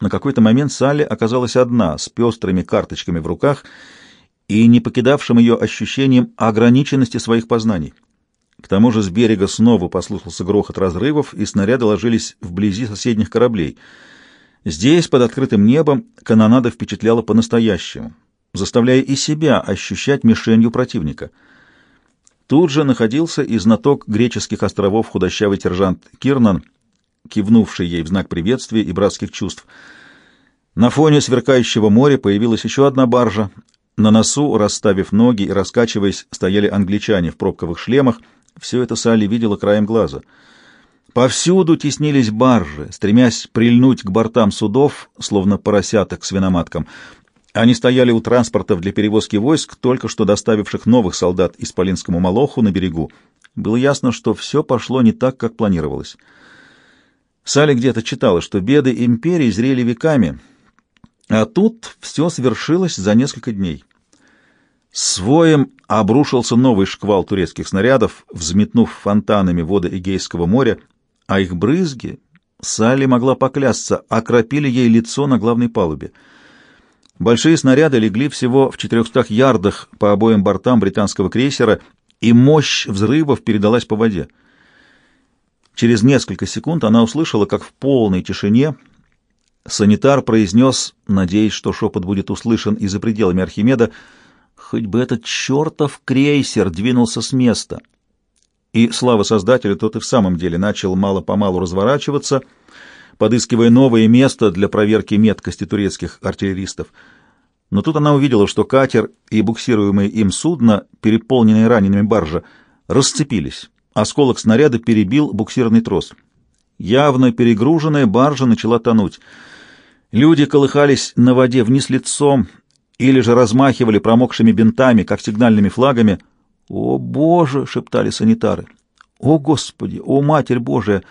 На какой-то момент Салли оказалась одна, с пестрыми карточками в руках и не покидавшим ее ощущением ограниченности своих познаний. К тому же с берега снова послышался грохот разрывов, и снаряды ложились вблизи соседних кораблей. Здесь, под открытым небом, канонада впечатляла по-настоящему, заставляя и себя ощущать мишенью противника. Тут же находился и знаток греческих островов худощавый сержант Кирнан, кивнувший ей в знак приветствия и братских чувств. На фоне сверкающего моря появилась еще одна баржа. На носу, расставив ноги и раскачиваясь, стояли англичане в пробковых шлемах. Все это Салли видела краем глаза. Повсюду теснились баржи, стремясь прильнуть к бортам судов, словно поросята к свиноматкам. Они стояли у транспортов для перевозки войск, только что доставивших новых солдат из Полинскому Молоху на берегу. Было ясно, что все пошло не так, как планировалось. Салли где-то читала, что беды империи зрели веками, а тут все свершилось за несколько дней. Своем обрушился новый шквал турецких снарядов, взметнув фонтанами воды Эгейского моря, а их брызги, Салли могла поклясться, окропили ей лицо на главной палубе — Большие снаряды легли всего в 400 ярдах по обоим бортам британского крейсера, и мощь взрывов передалась по воде. Через несколько секунд она услышала, как в полной тишине санитар произнес, надеясь, что шепот будет услышан и за пределами Архимеда, «Хоть бы этот чертов крейсер двинулся с места!» И, слава Создателю, тот и в самом деле начал мало-помалу разворачиваться — подыскивая новое место для проверки меткости турецких артиллеристов. Но тут она увидела, что катер и буксируемое им судно, переполненные ранеными баржа, расцепились. Осколок снаряда перебил буксирный трос. Явно перегруженная баржа начала тонуть. Люди колыхались на воде вниз лицом или же размахивали промокшими бинтами, как сигнальными флагами. «О, Боже!» — шептали санитары. «О, Господи! О, Матерь Божия!»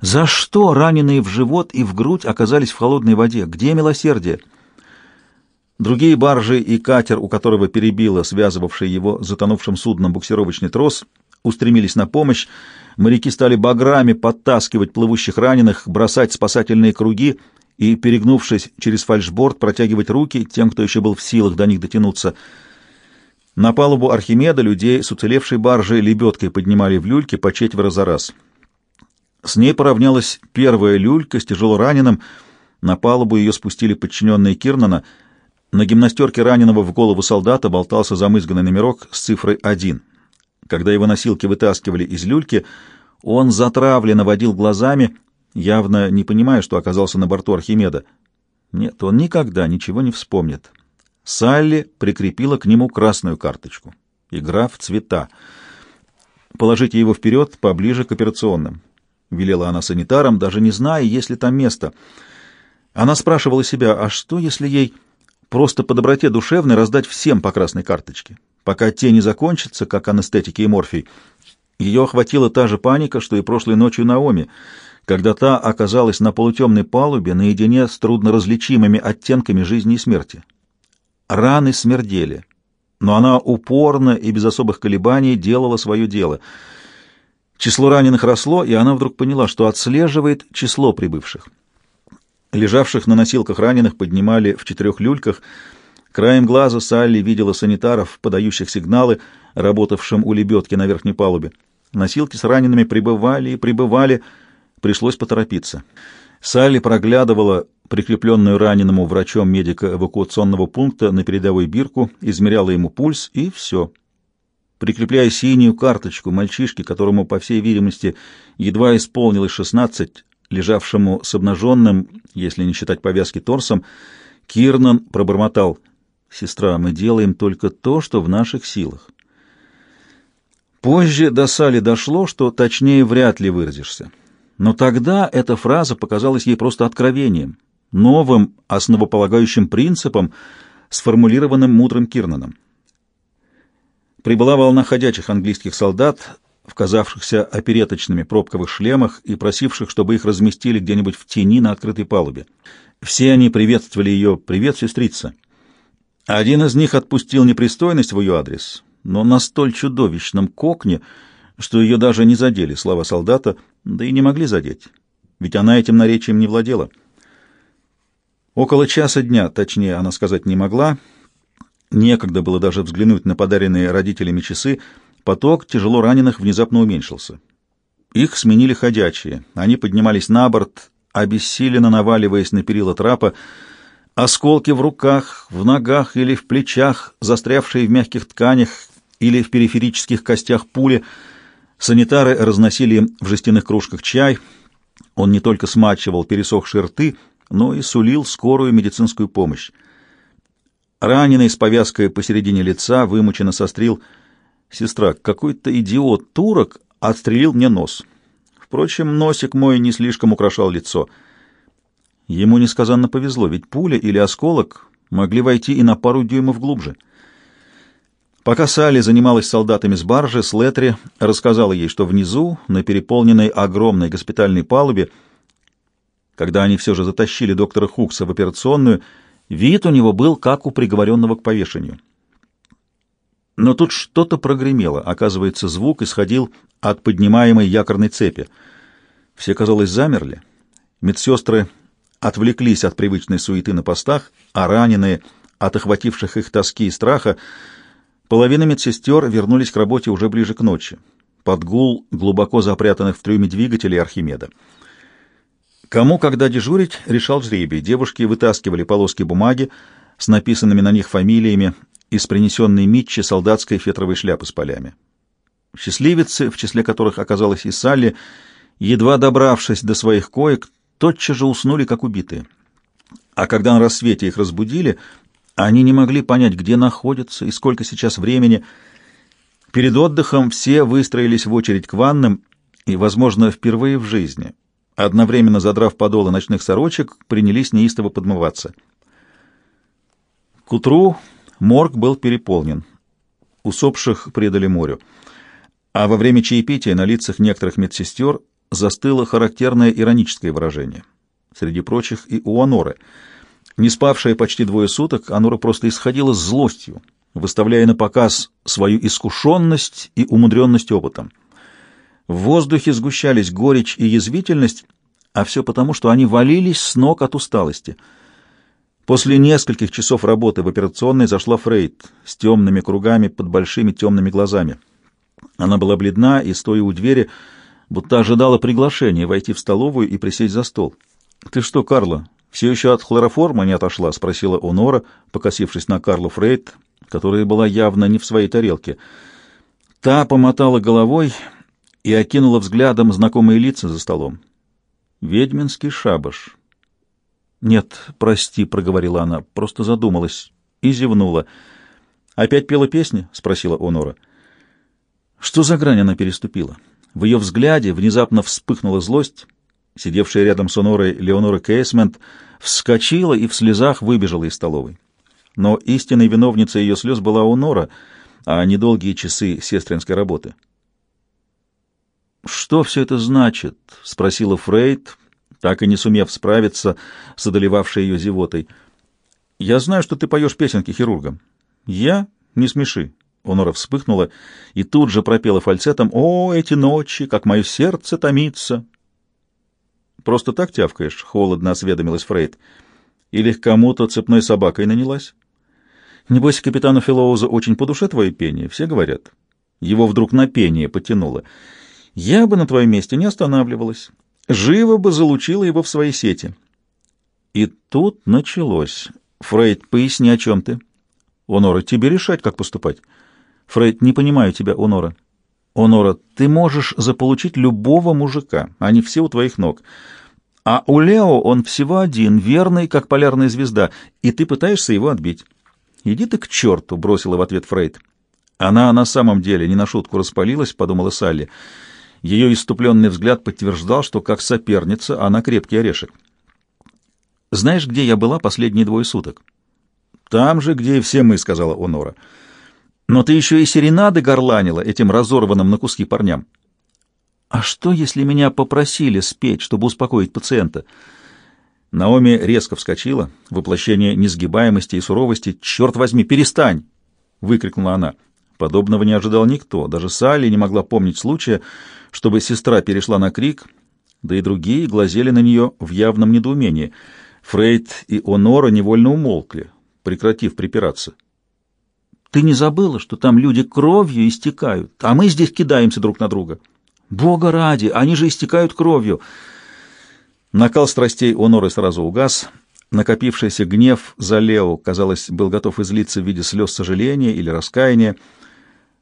За что раненые в живот и в грудь оказались в холодной воде? Где милосердие? Другие баржи и катер, у которого перебило связывавший его затонувшим судном буксировочный трос, устремились на помощь. Моряки стали баграми подтаскивать плывущих раненых, бросать спасательные круги и, перегнувшись через фальшборд, протягивать руки тем, кто еще был в силах до них дотянуться. На палубу Архимеда людей с уцелевшей баржей лебедкой поднимали в люльке по четверо за раз. С ней поравнялась первая люлька с тяжело раненым. На палубу ее спустили подчиненные Кирнана. На гимнастерке раненого в голову солдата болтался замызганный номерок с цифрой 1. Когда его носилки вытаскивали из люльки, он затравленно водил глазами, явно не понимая, что оказался на борту Архимеда. Нет, он никогда ничего не вспомнит. Салли прикрепила к нему красную карточку. Игра в цвета. Положите его вперед, поближе к операционным. — велела она санитарам, даже не зная, есть ли там место. Она спрашивала себя, а что, если ей просто по доброте душевной раздать всем по красной карточке, пока те не закончатся, как анестетики и морфий? Ее охватила та же паника, что и прошлой ночью Наоми, когда та оказалась на полутемной палубе наедине с трудноразличимыми оттенками жизни и смерти. Раны смердели, но она упорно и без особых колебаний делала свое дело — Число раненых росло, и она вдруг поняла, что отслеживает число прибывших. Лежавших на носилках раненых поднимали в четырех люльках. Краем глаза Салли видела санитаров, подающих сигналы, работавшим у лебедки на верхней палубе. Носилки с ранеными прибывали и прибывали, пришлось поторопиться. Салли проглядывала прикрепленную раненому врачом медика эвакуационного пункта на передовой бирку, измеряла ему пульс, и все — прикрепляя синюю карточку мальчишке, которому, по всей видимости, едва исполнилось шестнадцать, лежавшему с обнаженным, если не считать повязки, торсом, Кирнан пробормотал «Сестра, мы делаем только то, что в наших силах». Позже до Сали дошло, что точнее вряд ли выразишься. Но тогда эта фраза показалась ей просто откровением, новым, основополагающим принципом, сформулированным мудрым Кирнаном прибыла волна ходячих английских солдат, в казавшихся опереточными пробковых шлемах и просивших, чтобы их разместили где-нибудь в тени на открытой палубе. Все они приветствовали ее «Привет, сестрица». Один из них отпустил непристойность в ее адрес, но на столь чудовищном кокне, что ее даже не задели слова солдата, да и не могли задеть, ведь она этим наречием не владела. Около часа дня, точнее, она сказать не могла. Некогда было даже взглянуть на подаренные родителями часы. Поток тяжело раненых внезапно уменьшился. Их сменили ходячие. Они поднимались на борт, обессиленно наваливаясь на перила трапа, осколки в руках, в ногах или в плечах, застрявшие в мягких тканях или в периферических костях пули. Санитары разносили им в жестяных кружках чай. Он не только смачивал пересохшие рты, но и сулил скорую медицинскую помощь. Раненый с повязкой посередине лица вымученно сострил. «Сестра, какой-то идиот-турок отстрелил мне нос. Впрочем, носик мой не слишком украшал лицо». Ему несказанно повезло, ведь пуля или осколок могли войти и на пару дюймов глубже. Пока Салли занималась солдатами с баржи, Слетри рассказала ей, что внизу, на переполненной огромной госпитальной палубе, когда они все же затащили доктора Хукса в операционную, вид у него был как у приговоренного к повешению. Но тут что-то прогремело. Оказывается, звук исходил от поднимаемой якорной цепи. Все, казалось, замерли. Медсестры отвлеклись от привычной суеты на постах, а раненые от охвативших их тоски и страха, половина медсестер вернулись к работе уже ближе к ночи, под гул глубоко запрятанных в трюме двигателей Архимеда. Кому когда дежурить, решал жребий. Девушки вытаскивали полоски бумаги с написанными на них фамилиями из принесенной Митчи солдатской фетровой шляпы с полями. Счастливицы, в числе которых оказалась и Салли, едва добравшись до своих коек, тотчас же уснули, как убитые. А когда на рассвете их разбудили, они не могли понять, где находятся и сколько сейчас времени. Перед отдыхом все выстроились в очередь к ваннам, и, возможно, впервые в жизни, одновременно задрав подолы ночных сорочек, принялись неистово подмываться. К утру морг был переполнен. Усопших предали морю. А во время чаепития на лицах некоторых медсестер застыло характерное ироническое выражение. Среди прочих и у Аноры. Не спавшая почти двое суток, Анора просто исходила злостью, выставляя на показ свою искушенность и умудренность опытом. В воздухе сгущались горечь и язвительность, а все потому, что они валились с ног от усталости. После нескольких часов работы в операционной зашла Фрейд с темными кругами под большими темными глазами. Она была бледна и, стоя у двери, будто ожидала приглашения войти в столовую и присесть за стол. «Ты что, Карла, все еще от хлороформа не отошла?» — спросила Онора, покосившись на Карлу Фрейд, которая была явно не в своей тарелке. Та помотала головой и окинула взглядом знакомые лица за столом. «Ведьминский шабаш». «Нет, прости», — проговорила она, — просто задумалась и зевнула. «Опять пела песни?» — спросила Онора. «Что за грань она переступила?» В ее взгляде внезапно вспыхнула злость. Сидевшая рядом с Онорой Леонора Кейсмент вскочила и в слезах выбежала из столовой. Но истинной виновницей ее слез была Онора, а не долгие часы сестринской работы. «Что все это значит?» — спросила Фрейд, так и не сумев справиться с одолевавшей ее зевотой. «Я знаю, что ты поешь песенки хирургам». «Я? Не смеши. Онора вспыхнула и тут же пропела фальцетом «О, эти ночи, как мое сердце томится!» «Просто так тявкаешь?» — холодно осведомилась Фрейд. «Или к кому-то цепной собакой нанялась?» «Небось, капитану Филоуза очень по душе твое пение, все говорят». Его вдруг на пение потянуло. «Я бы на твоем месте не останавливалась. Живо бы залучила его в свои сети». И тут началось. «Фрейд, поясни, о чем ты?» «Онора, тебе решать, как поступать». Фрейд, не понимаю тебя, Онора. Онора, ты можешь заполучить любого мужика, они все у твоих ног. А у Лео он всего один, верный, как полярная звезда, и ты пытаешься его отбить. Иди ты к черту, бросила в ответ Фрейд. Она на самом деле не на шутку распалилась, подумала Салли. Ее иступленный взгляд подтверждал, что как соперница она крепкий орешек. «Знаешь, где я была последние двое суток?» «Там же, где и все мы», — сказала Онора. Но ты еще и серенады горланила этим разорванным на куски парням. А что, если меня попросили спеть, чтобы успокоить пациента? Наоми резко вскочила, воплощение несгибаемости и суровости. «Черт возьми, перестань!» — выкрикнула она. Подобного не ожидал никто. Даже Салли не могла помнить случая, чтобы сестра перешла на крик, да и другие глазели на нее в явном недоумении. Фрейд и Онора невольно умолкли, прекратив припираться. «Ты не забыла, что там люди кровью истекают, а мы здесь кидаемся друг на друга? Бога ради, они же истекают кровью!» Накал страстей Оноры сразу угас. Накопившийся гнев за Лео, казалось, был готов излиться в виде слез сожаления или раскаяния.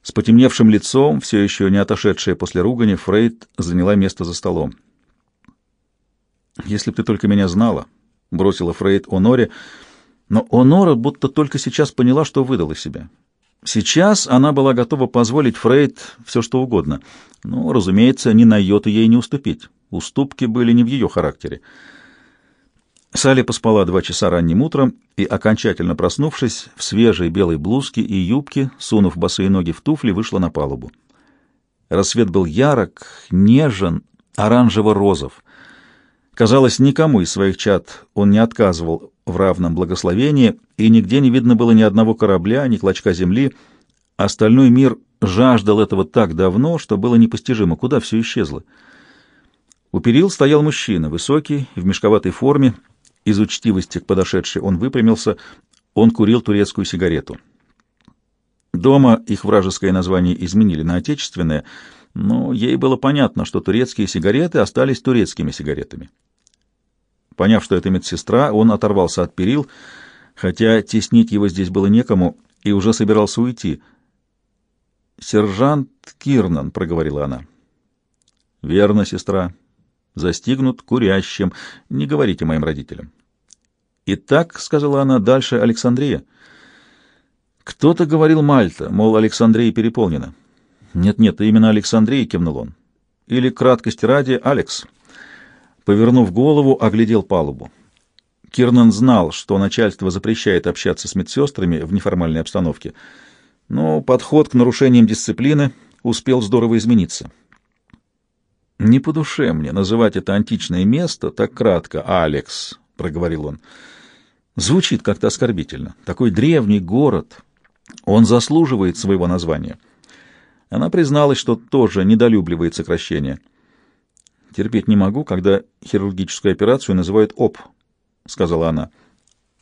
С потемневшим лицом, все еще не отошедшая после ругани, Фрейд заняла место за столом. «Если б ты только меня знала», — бросила Фрейд Оноре, но Онора будто только сейчас поняла, что выдала себя. Сейчас она была готова позволить Фрейд все что угодно, но, разумеется, ни на йоту ей не уступить. Уступки были не в ее характере. Салли поспала два часа ранним утром и, окончательно проснувшись, в свежей белой блузке и юбке, сунув босые ноги в туфли, вышла на палубу. Рассвет был ярок, нежен, оранжево-розов. Казалось, никому из своих чад он не отказывал в равном благословении, и нигде не видно было ни одного корабля, ни клочка земли. Остальной мир жаждал этого так давно, что было непостижимо, куда все исчезло. У перил стоял мужчина, высокий, в мешковатой форме. Из учтивости к подошедшей он выпрямился. Он курил турецкую сигарету. Дома их вражеское название изменили на отечественное, но ей было понятно, что турецкие сигареты остались турецкими сигаретами. Поняв, что это медсестра, он оторвался от перил, хотя теснить его здесь было некому, и уже собирался уйти. «Сержант Кирнан», — проговорила она. «Верно, сестра застигнут курящим. Не говорите моим родителям. «Итак», — сказала она, — «дальше Александрия». «Кто-то говорил Мальта, мол, Александрия переполнена». «Нет-нет, именно Александрия», — кивнул он. «Или, краткости ради, Алекс». Повернув голову, оглядел палубу. Кирнан знал, что начальство запрещает общаться с медсестрами в неформальной обстановке, но подход к нарушениям дисциплины успел здорово измениться. «Не по душе мне называть это античное место так кратко, Алекс», — проговорил он. «Звучит как-то оскорбительно. Такой древний город. Он заслуживает своего названия». Она призналась, что тоже недолюбливает сокращение. «Терпеть не могу, когда хирургическую операцию называют ОП», — сказала она.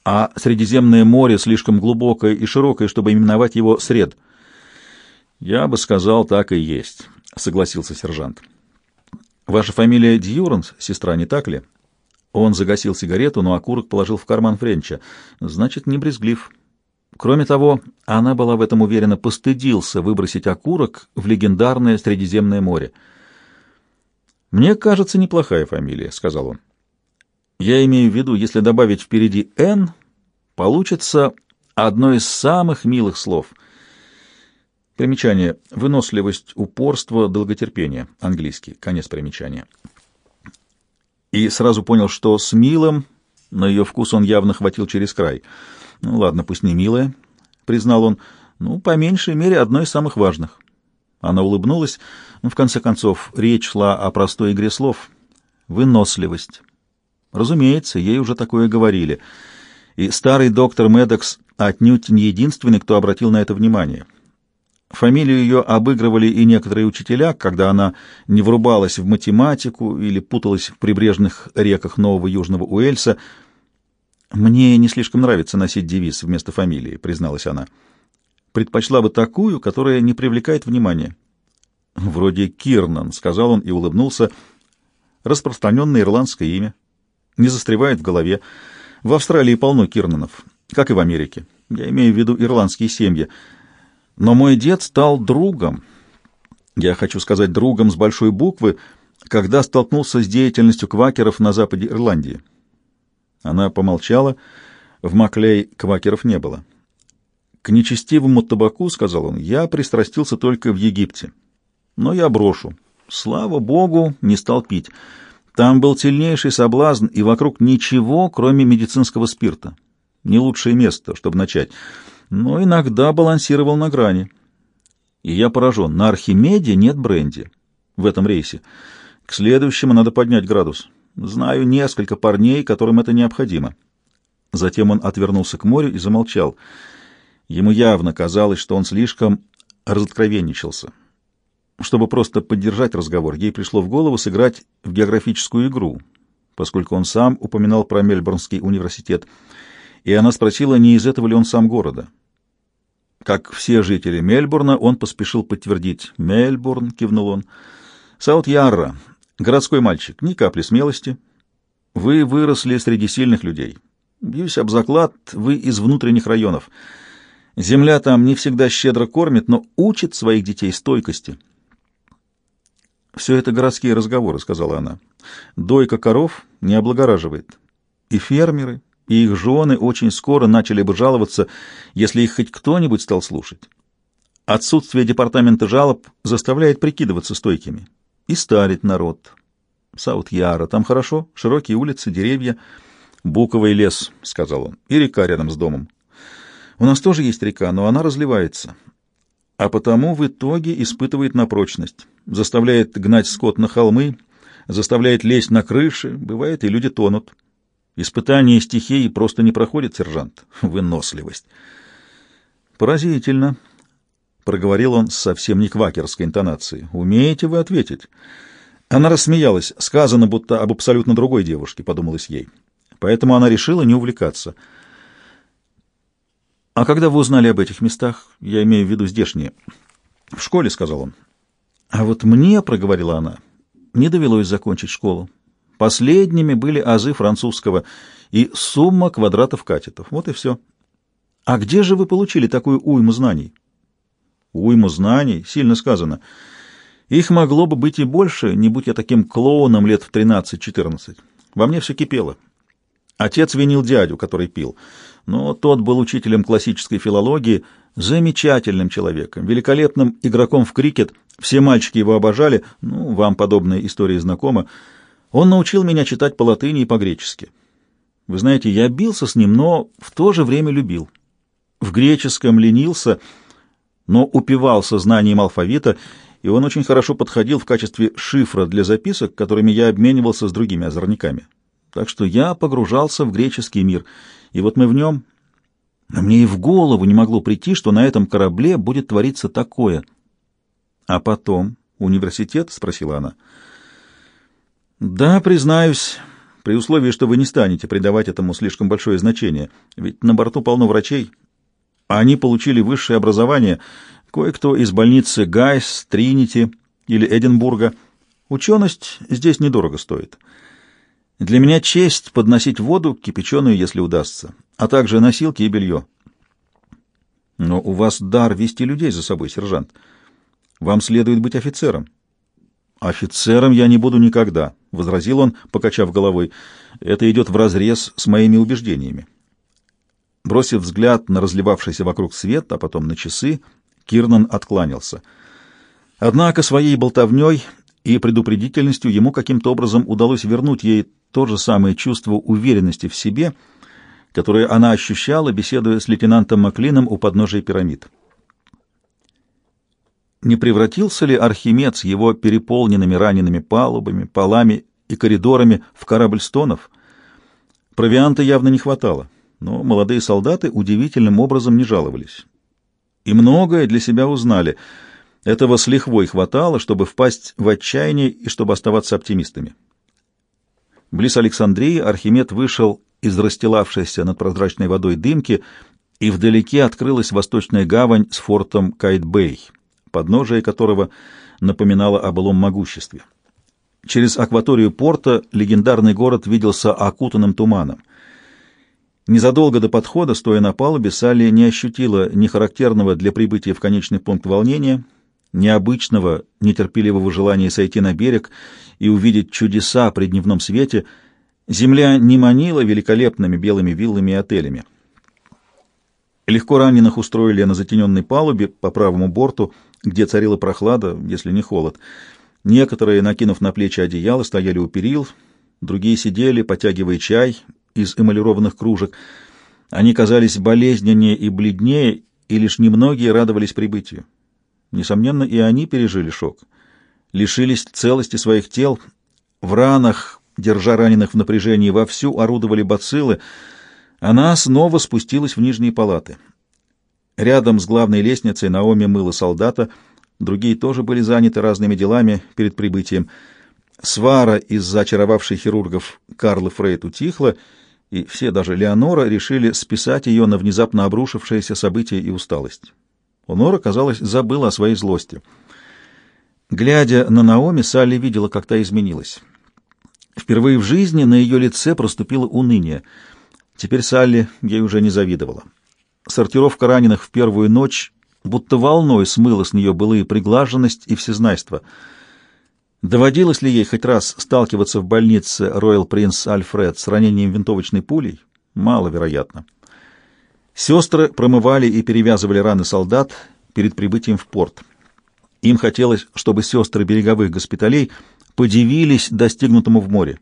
«А Средиземное море слишком глубокое и широкое, чтобы именовать его сред». «Я бы сказал, так и есть», — согласился сержант. «Ваша фамилия Дьюранс, сестра, не так ли?» Он загасил сигарету, но окурок положил в карман Френча. «Значит, не брезглив». Кроме того, она была в этом уверена, постыдился выбросить окурок в легендарное Средиземное море. «Мне кажется, неплохая фамилия», — сказал он. «Я имею в виду, если добавить впереди «Н», получится одно из самых милых слов — Примечание. Выносливость, упорство, долготерпение. Английский. Конец примечания. И сразу понял, что с милым, но ее вкус он явно хватил через край. Ну ладно, пусть не милая, признал он, ну, по меньшей мере, одно из самых важных. Она улыбнулась. Ну, в конце концов, речь шла о простой игре слов. Выносливость. Разумеется, ей уже такое говорили. И старый доктор Медокс отнюдь не единственный, кто обратил на это внимание. Фамилию ее обыгрывали и некоторые учителя, когда она не врубалась в математику или путалась в прибрежных реках Нового Южного Уэльса. «Мне не слишком нравится носить девиз вместо фамилии», — призналась она. «Предпочла бы такую, которая не привлекает внимания». «Вроде Кирнан», — сказал он и улыбнулся. «Распространенное ирландское имя. Не застревает в голове. В Австралии полно Кирнанов, как и в Америке. Я имею в виду ирландские семьи». Но мой дед стал другом, я хочу сказать другом с большой буквы, когда столкнулся с деятельностью квакеров на западе Ирландии. Она помолчала. В Маклей квакеров не было. К нечестивому табаку, — сказал он, — я пристрастился только в Египте. Но я брошу. Слава богу, не стал пить. Там был сильнейший соблазн, и вокруг ничего, кроме медицинского спирта. Не лучшее место, чтобы начать но иногда балансировал на грани. И я поражен. На Архимеде нет бренди в этом рейсе. К следующему надо поднять градус. Знаю несколько парней, которым это необходимо. Затем он отвернулся к морю и замолчал. Ему явно казалось, что он слишком разоткровенничался. Чтобы просто поддержать разговор, ей пришло в голову сыграть в географическую игру. поскольку он сам упоминал про Мельбурнский университет, и она спросила, не из этого ли он сам города. Как все жители Мельбурна, он поспешил подтвердить. «Мельбурн», — кивнул он, — «Саут-Ярра, городской мальчик, ни капли смелости. Вы выросли среди сильных людей. Бьюсь об заклад, вы из внутренних районов. Земля там не всегда щедро кормит, но учит своих детей стойкости». «Все это городские разговоры», — сказала она. «Дойка коров не облагораживает. И фермеры, и их жены очень скоро начали бы жаловаться, если их хоть кто-нибудь стал слушать. Отсутствие департамента жалоб заставляет прикидываться стойкими и старить народ. Саут-Яра, там хорошо, широкие улицы, деревья, буковый лес, — сказал он, — и река рядом с домом. У нас тоже есть река, но она разливается, а потому в итоге испытывает на прочность, заставляет гнать скот на холмы, заставляет лезть на крыши, бывает, и люди тонут. Испытание стихии просто не проходит, сержант. Выносливость. Поразительно, — проговорил он совсем не квакерской интонацией. Умеете вы ответить? Она рассмеялась. Сказано, будто об абсолютно другой девушке, — подумалось ей. Поэтому она решила не увлекаться. «А когда вы узнали об этих местах? Я имею в виду здешние». «В школе», — сказал он. «А вот мне, — проговорила она, — не довелось закончить школу. Последними были азы французского и сумма квадратов катетов. Вот и все. А где же вы получили такую уйму знаний? Уйму знаний? Сильно сказано. Их могло бы быть и больше, не будь я таким клоуном лет в 13-14. Во мне все кипело. Отец винил дядю, который пил. Но тот был учителем классической филологии, замечательным человеком, великолепным игроком в крикет. Все мальчики его обожали. Ну, вам подобная история знакома. Он научил меня читать по латыни и по-гречески. Вы знаете, я бился с ним, но в то же время любил. В греческом ленился, но упивался знанием алфавита, и он очень хорошо подходил в качестве шифра для записок, которыми я обменивался с другими озорниками. Так что я погружался в греческий мир, и вот мы в нем... А мне и в голову не могло прийти, что на этом корабле будет твориться такое. — А потом? Университет? — спросила она. — да, признаюсь, при условии, что вы не станете придавать этому слишком большое значение, ведь на борту полно врачей. Они получили высшее образование, кое-кто из больницы Гайс, Тринити или Эдинбурга. Ученость здесь недорого стоит. Для меня честь подносить воду, кипяченую, если удастся, а также носилки и белье. Но у вас дар вести людей за собой, сержант. Вам следует быть офицером. «Офицером я не буду никогда», — возразил он, покачав головой. «Это идет вразрез с моими убеждениями». Бросив взгляд на разливавшийся вокруг свет, а потом на часы, Кирнан откланялся. Однако своей болтовней и предупредительностью ему каким-то образом удалось вернуть ей то же самое чувство уверенности в себе, которое она ощущала, беседуя с лейтенантом Маклином у подножия пирамид. Не превратился ли Архимед с его переполненными ранеными палубами, полами и коридорами в корабль стонов? Провианта явно не хватало, но молодые солдаты удивительным образом не жаловались. И многое для себя узнали. Этого с лихвой хватало, чтобы впасть в отчаяние и чтобы оставаться оптимистами. Близ Александрии Архимед вышел из расстилавшейся над прозрачной водой дымки, и вдалеке открылась восточная гавань с фортом Кайт-Бэй подножие которого напоминало о былом могуществе. Через акваторию порта легендарный город виделся окутанным туманом. Незадолго до подхода, стоя на палубе, Салли не ощутила ни характерного для прибытия в конечный пункт волнения, ни обычного, нетерпеливого желания сойти на берег и увидеть чудеса при дневном свете. Земля не манила великолепными белыми виллами и отелями. Легко раненых устроили на затененной палубе по правому борту, где царила прохлада, если не холод. Некоторые, накинув на плечи одеяло, стояли у перил, другие сидели, потягивая чай из эмалированных кружек. Они казались болезненнее и бледнее, и лишь немногие радовались прибытию. Несомненно, и они пережили шок. Лишились целости своих тел, в ранах, держа раненых в напряжении, вовсю орудовали бациллы, она снова спустилась в нижние палаты. Рядом с главной лестницей Наоми мыла солдата, другие тоже были заняты разными делами перед прибытием. Свара из-за очаровавшей хирургов Карлы Фрейд утихла, и все, даже Леонора, решили списать ее на внезапно обрушившееся событие и усталость. Онора, казалось, забыла о своей злости. Глядя на Наоми, Салли видела, как та изменилась. Впервые в жизни на ее лице проступило уныние. Теперь Салли ей уже не завидовала. Сортировка раненых в первую ночь будто волной смыла с нее былые приглаженность и всезнайство — Доводилось ли ей хоть раз сталкиваться в больнице Royal Prince Альфред с ранением винтовочной пулей? Маловероятно. Сестры промывали и перевязывали раны солдат перед прибытием в порт. Им хотелось, чтобы сестры береговых госпиталей подивились достигнутому в море.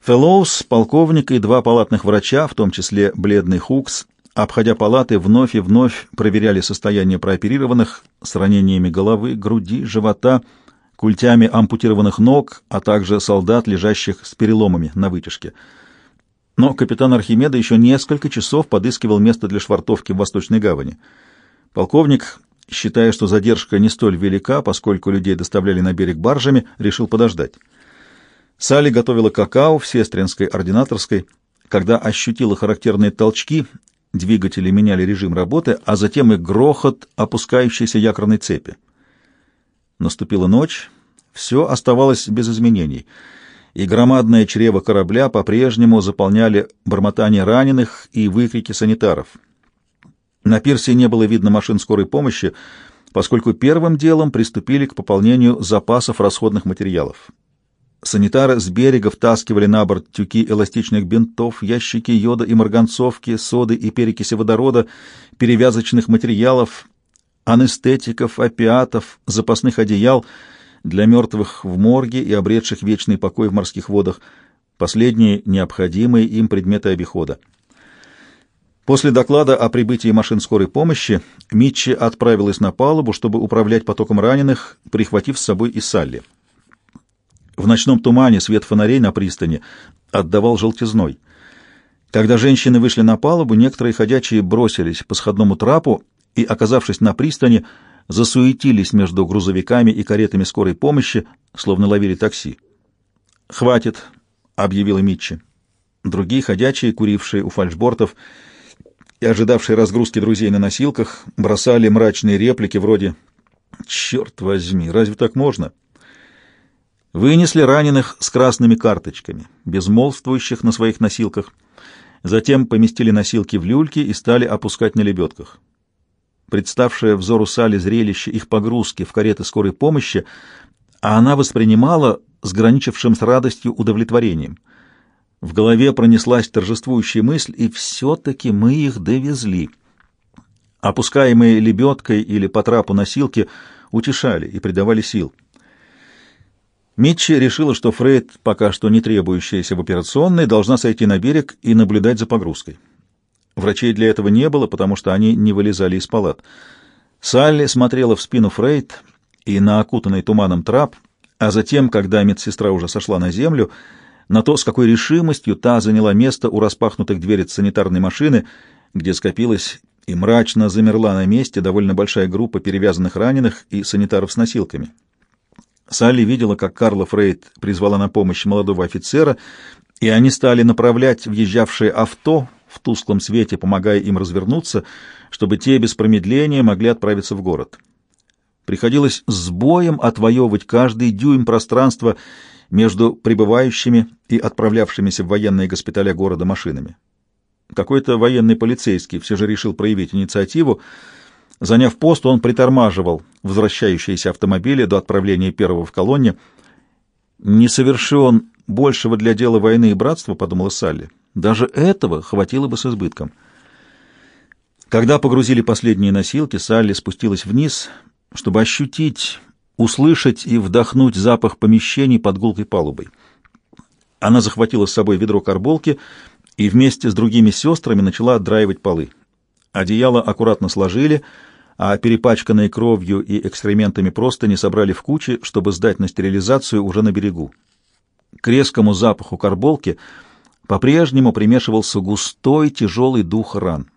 Феллоус, полковник и два палатных врача, в том числе бледный Хукс, обходя палаты, вновь и вновь проверяли состояние прооперированных с ранениями головы, груди, живота, культями ампутированных ног, а также солдат, лежащих с переломами на вытяжке. Но капитан Архимеда еще несколько часов подыскивал место для швартовки в Восточной гавани. Полковник, считая, что задержка не столь велика, поскольку людей доставляли на берег баржами, решил подождать. Салли готовила какао в сестринской ординаторской. Когда ощутила характерные толчки, двигатели меняли режим работы, а затем и грохот опускающейся якорной цепи. Наступила ночь, все оставалось без изменений, и громадное чрево корабля по-прежнему заполняли бормотание раненых и выкрики санитаров. На пирсе не было видно машин скорой помощи, поскольку первым делом приступили к пополнению запасов расходных материалов. Санитары с берега втаскивали на борт тюки эластичных бинтов, ящики йода и марганцовки, соды и перекиси водорода, перевязочных материалов, анестетиков, опиатов, запасных одеял для мертвых в морге и обретших вечный покой в морских водах, последние необходимые им предметы обихода. После доклада о прибытии машин скорой помощи Митчи отправилась на палубу, чтобы управлять потоком раненых, прихватив с собой и Салли. В ночном тумане свет фонарей на пристани отдавал желтизной. Когда женщины вышли на палубу, некоторые ходячие бросились по сходному трапу и, оказавшись на пристани, засуетились между грузовиками и каретами скорой помощи, словно ловили такси. «Хватит», — объявила Митчи. Другие ходячие, курившие у фальшбортов и ожидавшие разгрузки друзей на носилках, бросали мрачные реплики вроде «Черт возьми, разве так можно?» Вынесли раненых с красными карточками, безмолвствующих на своих носилках, затем поместили носилки в люльки и стали опускать на лебедках представшее взору Сали зрелище их погрузки в кареты скорой помощи, а она воспринимала с граничившим с радостью удовлетворением. В голове пронеслась торжествующая мысль, и все-таки мы их довезли. Опускаемые лебедкой или по трапу носилки утешали и придавали сил. Митчи решила, что Фрейд, пока что не требующаяся в операционной, должна сойти на берег и наблюдать за погрузкой. Врачей для этого не было, потому что они не вылезали из палат. Салли смотрела в спину Фрейд и на окутанный туманом трап, а затем, когда медсестра уже сошла на землю, на то, с какой решимостью та заняла место у распахнутых дверец санитарной машины, где скопилась и мрачно замерла на месте довольно большая группа перевязанных раненых и санитаров с носилками. Салли видела, как Карла Фрейд призвала на помощь молодого офицера, и они стали направлять въезжавшее авто в тусклом свете, помогая им развернуться, чтобы те без промедления могли отправиться в город. Приходилось с боем отвоевывать каждый дюйм пространства между прибывающими и отправлявшимися в военные госпиталя города машинами. Какой-то военный полицейский все же решил проявить инициативу. Заняв пост, он притормаживал возвращающиеся автомобили до отправления первого в колонне. «Не совершен большего для дела войны и братства», — подумала Салли. Даже этого хватило бы с избытком. Когда погрузили последние носилки, Салли спустилась вниз, чтобы ощутить, услышать и вдохнуть запах помещений под гулкой палубой. Она захватила с собой ведро карболки и вместе с другими сестрами начала отдраивать полы. Одеяло аккуратно сложили, а перепачканные кровью и экскрементами просто не собрали в кучи, чтобы сдать на стерилизацию уже на берегу. К резкому запаху карболки — по-прежнему примешивался густой тяжелый дух ран.